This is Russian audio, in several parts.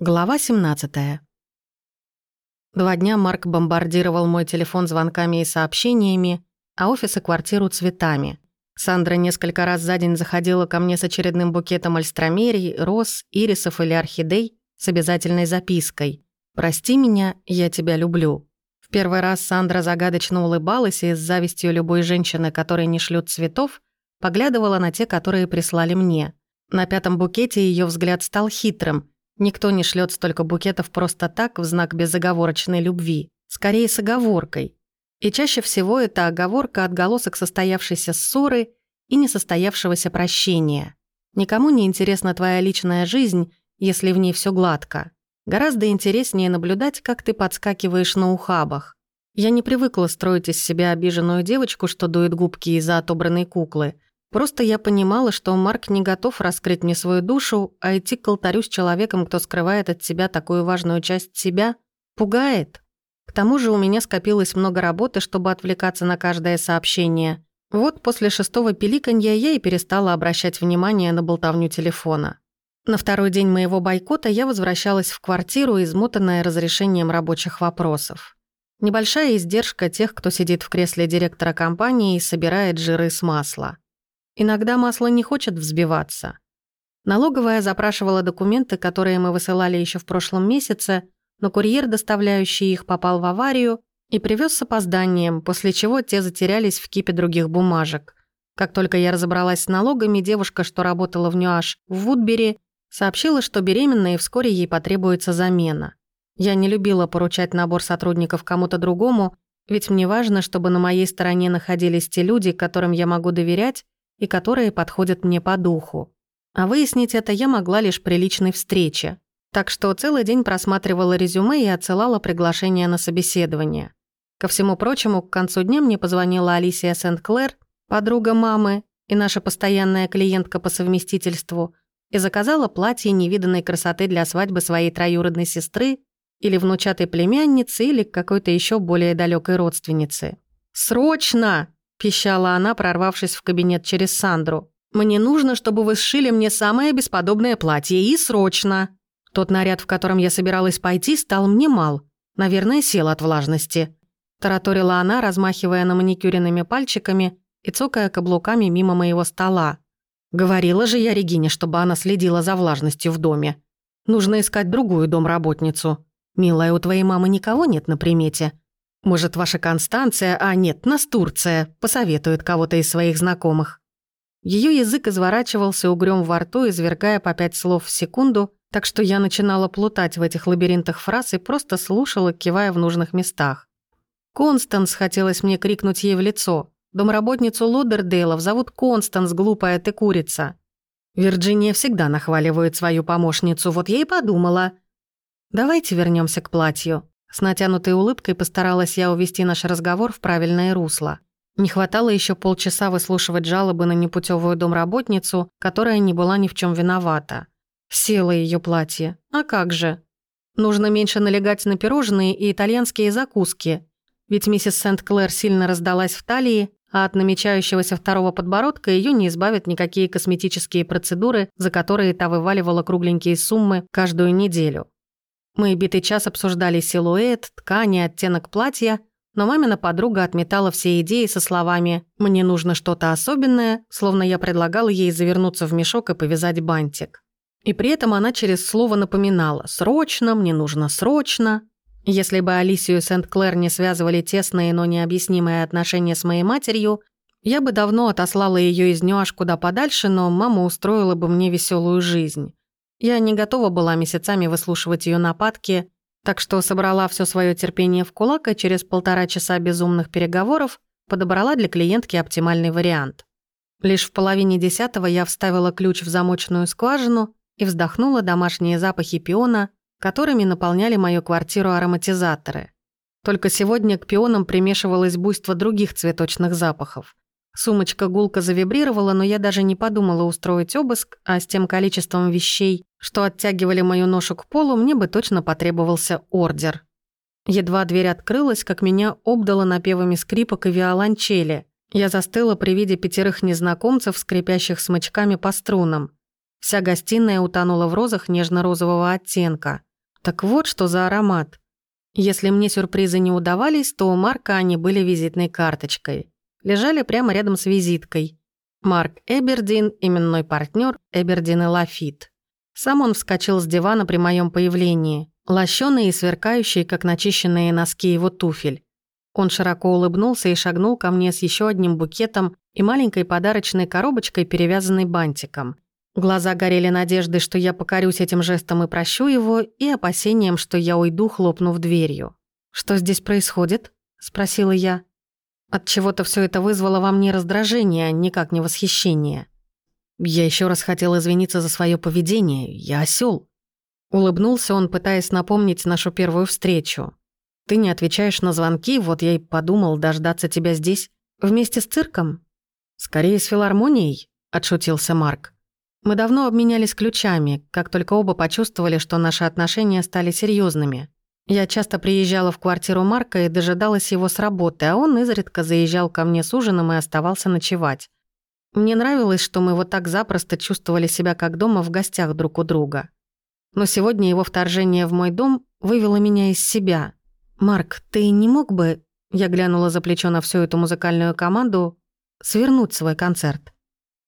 Глава 17. Два дня Марк бомбардировал мой телефон звонками и сообщениями, а офис и квартиру цветами. Сандра несколько раз за день заходила ко мне с очередным букетом альстромерий, роз, ирисов или орхидей с обязательной запиской «Прости меня, я тебя люблю». В первый раз Сандра загадочно улыбалась и с завистью любой женщины, которой не шлют цветов, поглядывала на те, которые прислали мне. На пятом букете ее взгляд стал хитрым – Никто не шлет столько букетов просто так в знак безоговорочной любви. Скорее с оговоркой. И чаще всего это оговорка отголосок состоявшейся ссоры и несостоявшегося прощения. Никому не интересна твоя личная жизнь, если в ней все гладко. Гораздо интереснее наблюдать, как ты подскакиваешь на ухабах. Я не привыкла строить из себя обиженную девочку, что дует губки из-за отобранной куклы. Просто я понимала, что Марк не готов раскрыть мне свою душу, а идти к алтарю с человеком, кто скрывает от себя такую важную часть себя, пугает. К тому же у меня скопилось много работы, чтобы отвлекаться на каждое сообщение. Вот после шестого пиликанья я и перестала обращать внимание на болтовню телефона. На второй день моего бойкота я возвращалась в квартиру, измотанная разрешением рабочих вопросов. Небольшая издержка тех, кто сидит в кресле директора компании и собирает жиры с масла. Иногда масло не хочет взбиваться. Налоговая запрашивала документы, которые мы высылали еще в прошлом месяце, но курьер, доставляющий их, попал в аварию и привез с опозданием, после чего те затерялись в кипе других бумажек. Как только я разобралась с налогами, девушка, что работала в Нюаш в Вудбери, сообщила, что беременна и вскоре ей потребуется замена. Я не любила поручать набор сотрудников кому-то другому, ведь мне важно, чтобы на моей стороне находились те люди, которым я могу доверять и которые подходят мне по духу. А выяснить это я могла лишь при личной встрече. Так что целый день просматривала резюме и отсылала приглашение на собеседование. Ко всему прочему, к концу дня мне позвонила Алисия Сент-Клэр, подруга мамы и наша постоянная клиентка по совместительству, и заказала платье невиданной красоты для свадьбы своей троюродной сестры или внучатой племянницы или какой-то еще более далекой родственницы. «Срочно!» – пищала она, прорвавшись в кабинет через Сандру. «Мне нужно, чтобы вы сшили мне самое бесподобное платье, и срочно!» Тот наряд, в котором я собиралась пойти, стал мне мал. Наверное, сел от влажности. Тараторила она, размахивая на маникюренными пальчиками и цокая каблуками мимо моего стола. Говорила же я Регине, чтобы она следила за влажностью в доме. Нужно искать другую домработницу. Милая, у твоей мамы никого нет на примете. Может, ваша Констанция, а нет, Настурция, посоветует кого-то из своих знакомых. Ее язык изворачивался угрём во рту, извергая по пять слов в секунду, так что я начинала плутать в этих лабиринтах фраз и просто слушала, кивая в нужных местах. «Констанс!» — хотелось мне крикнуть ей в лицо. «Домработницу Лодердейлов зовут Констанс, глупая ты курица!» Вирджиния всегда нахваливает свою помощницу, вот я и подумала. «Давайте вернемся к платью», с натянутой улыбкой постаралась я увести наш разговор в правильное русло. Не хватало еще полчаса выслушивать жалобы на непутевую домработницу, которая не была ни в чем виновата. Села ее платье. А как же? Нужно меньше налегать на пирожные и итальянские закуски. Ведь миссис Сент-Клэр сильно раздалась в талии, а от намечающегося второго подбородка ее не избавят никакие косметические процедуры, за которые та вываливала кругленькие суммы каждую неделю. Мы битый час обсуждали силуэт, ткани, оттенок платья, но мамина подруга отметала все идеи со словами «мне нужно что-то особенное», словно я предлагала ей завернуться в мешок и повязать бантик. И при этом она через слово напоминала «срочно», «мне нужно срочно». Если бы Алисию Сент-Клэр не связывали тесные, но необъяснимые отношения с моей матерью, я бы давно отослала ее из Нюаш куда подальше, но мама устроила бы мне веселую жизнь. Я не готова была месяцами выслушивать ее нападки, так что собрала все свое терпение в кулак и через полтора часа безумных переговоров подобрала для клиентки оптимальный вариант. Лишь в половине десятого я вставила ключ в замочную скважину и вздохнула домашние запахи пиона, которыми наполняли мою квартиру ароматизаторы. Только сегодня к пионам примешивалось буйство других цветочных запахов. Сумочка гулко завибрировала, но я даже не подумала устроить обыск, а с тем количеством вещей, что оттягивали мою ношу к полу, мне бы точно потребовался ордер. Едва дверь открылась, как меня обдало напевами скрипок и виолончели. Я застыла при виде пятерых незнакомцев, скрипящих смычками по струнам. Вся гостиная утонула в розах нежно-розового оттенка. Так вот, что за аромат. Если мне сюрпризы не удавались, то у Марка они были визитной карточкой. Лежали прямо рядом с визиткой. Марк Эбердин, именной партнер Эбердин и Лафит. Сам он вскочил с дивана при моем появлении, лощеный и сверкающий, как начищенные носки его туфель. Он широко улыбнулся и шагнул ко мне с еще одним букетом и маленькой подарочной коробочкой, перевязанной бантиком. Глаза горели надеждой, что я покорюсь этим жестом и прощу его, и опасением, что я уйду, хлопнув дверью. «Что здесь происходит?» – спросила я. От чего-то все это вызвало во мне раздражение, а никак не восхищение. Я еще раз хотел извиниться за свое поведение. Я осел. Улыбнулся он, пытаясь напомнить нашу первую встречу. Ты не отвечаешь на звонки, вот я и подумал дождаться тебя здесь вместе с цирком. Скорее с филармонией, отшутился Марк. Мы давно обменялись ключами, как только оба почувствовали, что наши отношения стали серьезными. Я часто приезжала в квартиру Марка и дожидалась его с работы, а он изредка заезжал ко мне с ужином и оставался ночевать. Мне нравилось, что мы вот так запросто чувствовали себя как дома в гостях друг у друга. Но сегодня его вторжение в мой дом вывело меня из себя. «Марк, ты не мог бы...» Я глянула за плечо на всю эту музыкальную команду. «Свернуть свой концерт».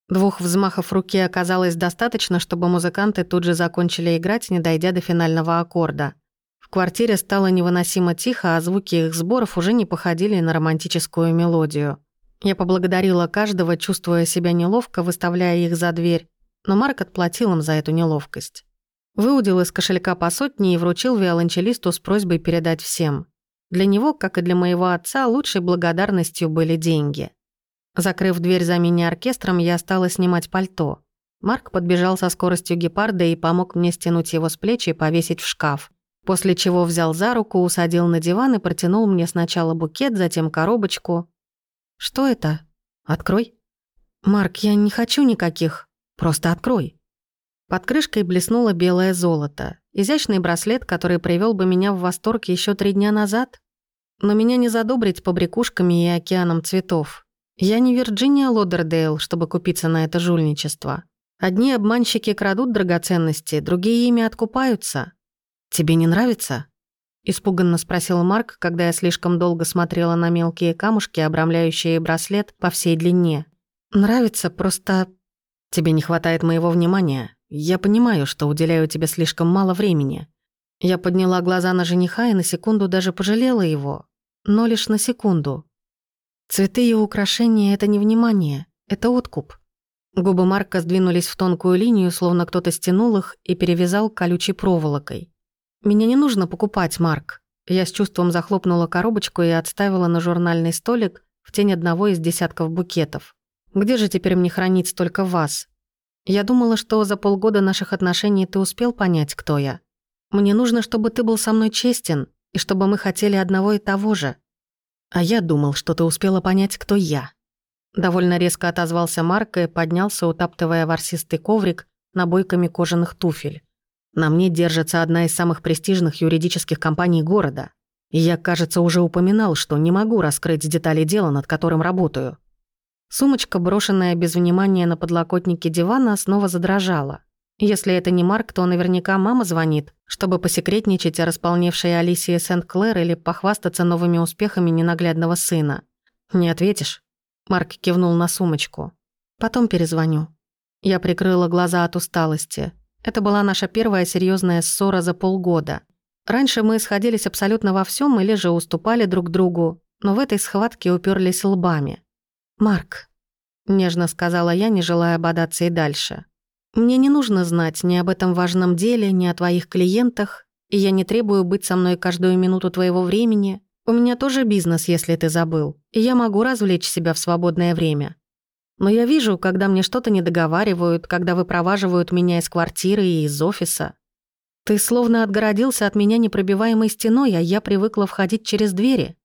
Двух взмахов руки оказалось достаточно, чтобы музыканты тут же закончили играть, не дойдя до финального аккорда. В квартире стало невыносимо тихо, а звуки их сборов уже не походили на романтическую мелодию. Я поблагодарила каждого, чувствуя себя неловко, выставляя их за дверь, но Марк отплатил им за эту неловкость. Выудил из кошелька по сотне и вручил виолончелисту с просьбой передать всем. Для него, как и для моего отца, лучшей благодарностью были деньги. Закрыв дверь за мини-оркестром, я стала снимать пальто. Марк подбежал со скоростью гепарда и помог мне стянуть его с плеч и повесить в шкаф. После чего взял за руку, усадил на диван и протянул мне сначала букет, затем коробочку. «Что это? Открой». «Марк, я не хочу никаких. Просто открой». Под крышкой блеснуло белое золото. Изящный браслет, который привел бы меня в восторг еще три дня назад. Но меня не задобрить побрякушками и океаном цветов. Я не Вирджиния Лодердейл, чтобы купиться на это жульничество. Одни обманщики крадут драгоценности, другие ими откупаются. Тебе не нравится? Испуганно спросил Марк, когда я слишком долго смотрела на мелкие камушки, обрамляющие браслет по всей длине. Нравится, просто... Тебе не хватает моего внимания. Я понимаю, что уделяю тебе слишком мало времени. Я подняла глаза на жениха и на секунду даже пожалела его. Но лишь на секунду. Цветы и украшения — это не внимание, это откуп. Губы Марка сдвинулись в тонкую линию, словно кто-то стянул их и перевязал колючей проволокой. «Меня не нужно покупать, Марк». Я с чувством захлопнула коробочку и отставила на журнальный столик в тень одного из десятков букетов. «Где же теперь мне хранить столько вас? Я думала, что за полгода наших отношений ты успел понять, кто я. Мне нужно, чтобы ты был со мной честен, и чтобы мы хотели одного и того же. А я думал, что ты успела понять, кто я. Довольно резко отозвался Марк и поднялся, утаптывая ворсистый коврик набойками кожаных туфель. На мне держится одна из самых престижных юридических компаний города. И я, кажется, уже упоминал, что не могу раскрыть детали дела, над которым работаю. Сумочка, брошенная без внимания на подлокотнике дивана, снова задрожала. Если это не Марк, то наверняка мама звонит, чтобы посекретничать о располневшей Алисии Сент-Клэр или похвастаться новыми успехами ненаглядного сына. «Не ответишь?» Марк кивнул на сумочку. «Потом перезвоню». Я прикрыла глаза от усталости. Это была наша первая серьезная ссора за полгода. Раньше мы сходились абсолютно во всем или же уступали друг другу, но в этой схватке уперлись лбами. «Марк», — нежно сказала я, не желая бодаться и дальше. Мне не нужно знать ни об этом важном деле, ни о твоих клиентах, и я не требую быть со мной каждую минуту твоего времени. У меня тоже бизнес, если ты забыл, и я могу развлечь себя в свободное время. Но я вижу, когда мне что-то не договаривают, когда выпроваживают меня из квартиры и из офиса. Ты словно отгородился от меня непробиваемой стеной, а я привыкла входить через двери.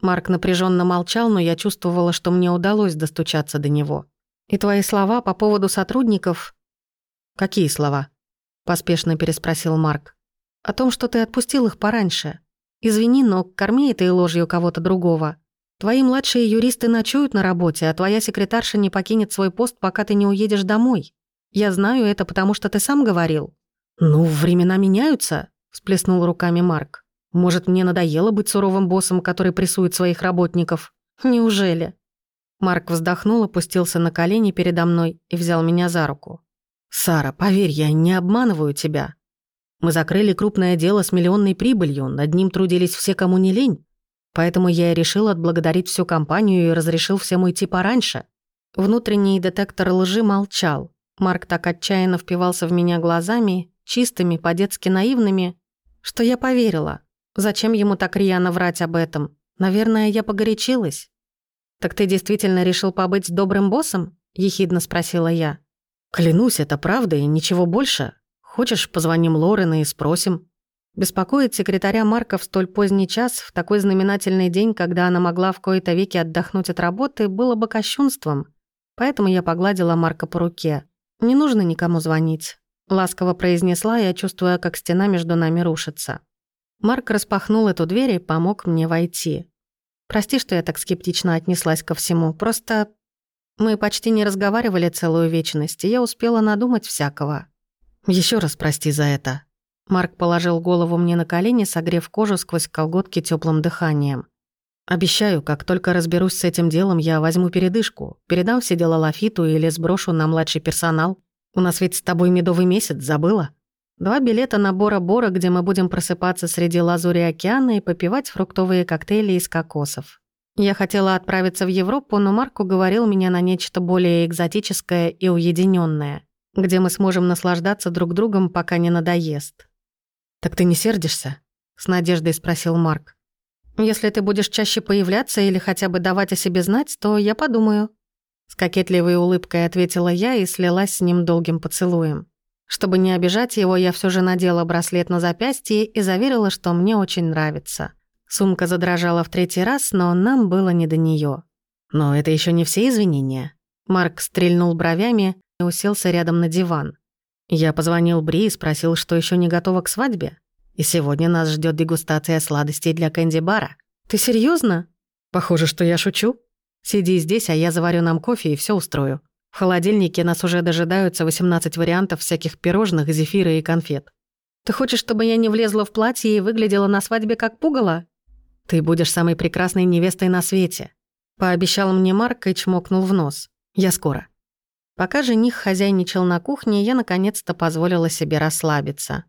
Марк напряженно молчал, но я чувствовала, что мне удалось достучаться до него. И твои слова по поводу сотрудников «Какие слова?» – поспешно переспросил Марк. «О том, что ты отпустил их пораньше. Извини, но корми этой ложью кого-то другого. Твои младшие юристы ночуют на работе, а твоя секретарша не покинет свой пост, пока ты не уедешь домой. Я знаю это, потому что ты сам говорил». «Ну, времена меняются», — всплеснул руками Марк. «Может, мне надоело быть суровым боссом, который прессует своих работников?» «Неужели?» Марк вздохнул, опустился на колени передо мной и взял меня за руку. «Сара, поверь, я не обманываю тебя. Мы закрыли крупное дело с миллионной прибылью, над ним трудились все, кому не лень. Поэтому я и решил отблагодарить всю компанию и разрешил всем уйти пораньше». Внутренний детектор лжи молчал. Марк так отчаянно впивался в меня глазами, чистыми, по-детски наивными, что я поверила. Зачем ему так рьяно врать об этом? Наверное, я погорячилась. «Так ты действительно решил побыть добрым боссом?» – ехидно спросила я. «Клянусь, это правда и ничего больше. Хочешь, позвоним Лорен и спросим?» Беспокоить секретаря Марка в столь поздний час, в такой знаменательный день, когда она могла в кои-то веки отдохнуть от работы, было бы кощунством. Поэтому я погладила Марка по руке. «Не нужно никому звонить», — ласково произнесла я, чувствуя, как стена между нами рушится. Марк распахнул эту дверь и помог мне войти. Прости, что я так скептично отнеслась ко всему. Просто мы почти не разговаривали целую вечность, и я успела надумать всякого. Еще раз прости за это». Марк положил голову мне на колени, согрев кожу сквозь колготки теплым дыханием. «Обещаю, как только разберусь с этим делом, я возьму передышку, передам все дела Лафиту или сброшу на младший персонал. У нас ведь с тобой медовый месяц, забыла?» Два билета на Бора-Бора, где мы будем просыпаться среди лазури океана и попивать фруктовые коктейли из кокосов. Я хотела отправиться в Европу, но Марк уговорил меня на нечто более экзотическое и уединенное, где мы сможем наслаждаться друг другом, пока не надоест. «Так ты не сердишься?» — с надеждой спросил Марк. «Если ты будешь чаще появляться или хотя бы давать о себе знать, то я подумаю». С кокетливой улыбкой ответила я и слилась с ним долгим поцелуем. Чтобы не обижать его, я все же надела браслет на запястье и заверила, что мне очень нравится. Сумка задрожала в третий раз, но нам было не до нее. Но это еще не все извинения. Марк стрельнул бровями и уселся рядом на диван. Я позвонил Бри и спросил, что еще не готова к свадьбе. И сегодня нас ждет дегустация сладостей для кэнди-бара. Ты серьезно? Похоже, что я шучу. Сиди здесь, а я заварю нам кофе и все устрою. В холодильнике нас уже дожидаются 18 вариантов всяких пирожных, зефира и конфет. Ты хочешь, чтобы я не влезла в платье и выглядела на свадьбе как пугало? Ты будешь самой прекрасной невестой на свете. Пообещал мне Марк и чмокнул в нос. Я скоро. Пока жених хозяйничал на кухне, я наконец-то позволила себе расслабиться.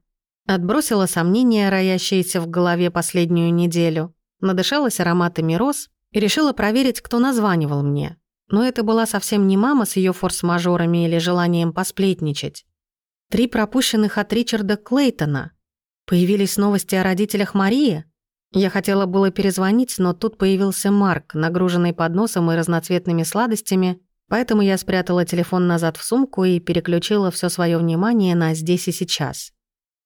Отбросила сомнения, роящиеся в голове последнюю неделю, надышалась ароматами роз и решила проверить, кто названивал мне. Но это была совсем не мама с ее форс-мажорами или желанием посплетничать. Три пропущенных от Ричарда Клейтона. Появились новости о родителях Марии. Я хотела было перезвонить, но тут появился Марк, нагруженный подносом и разноцветными сладостями, поэтому я спрятала телефон назад в сумку и переключила все свое внимание на «здесь и сейчас».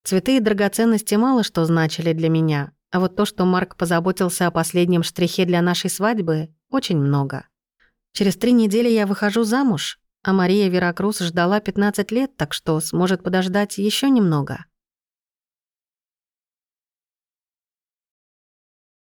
Цветы и драгоценности мало что значили для меня, а вот то, что Марк позаботился о последнем штрихе для нашей свадьбы, очень много. Через три недели я выхожу замуж, а Мария Веракрус ждала 15 лет, так что сможет подождать еще немного.